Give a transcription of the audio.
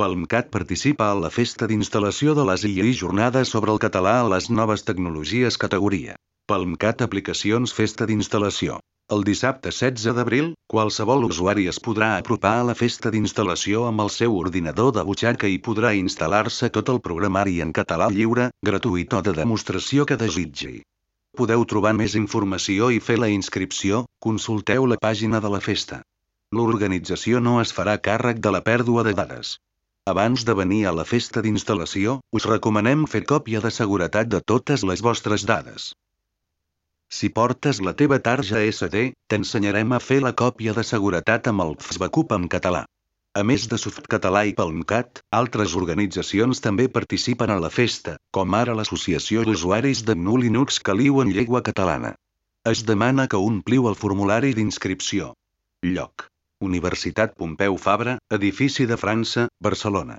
Palmcat participa a la festa d'instal·lació de les II Jornades sobre el català a les noves tecnologies categoria. Palmcat Aplicacions Festa d'instal·lació. El dissabte 16 d'abril, qualsevol usuari es podrà apropar a la festa d'instal·lació amb el seu ordinador de butxaca i podrà instal·lar-se tot el programari en català lliure, gratuït o de demostració que desitgi. Podeu trobar més informació i fer la inscripció, consulteu la pàgina de la festa. L'organització no es farà càrrec de la pèrdua de dades. Abans de venir a la festa d'instal·lació, us recomanem fer còpia de seguretat de totes les vostres dades. Si portes la teva tarja SD, t'ensenyarem a fer la còpia de seguretat amb el FSBACUP en català. A més de Softcatalà i Palmcat, altres organitzacions també participen a la festa, com ara l'Associació d'Usuaris de GNU Linux Caliu en llengua catalana. Es demana que ompliu el formulari d'inscripció. Lloc. Universitat Pompeu Fabra, edifici de França, Barcelona.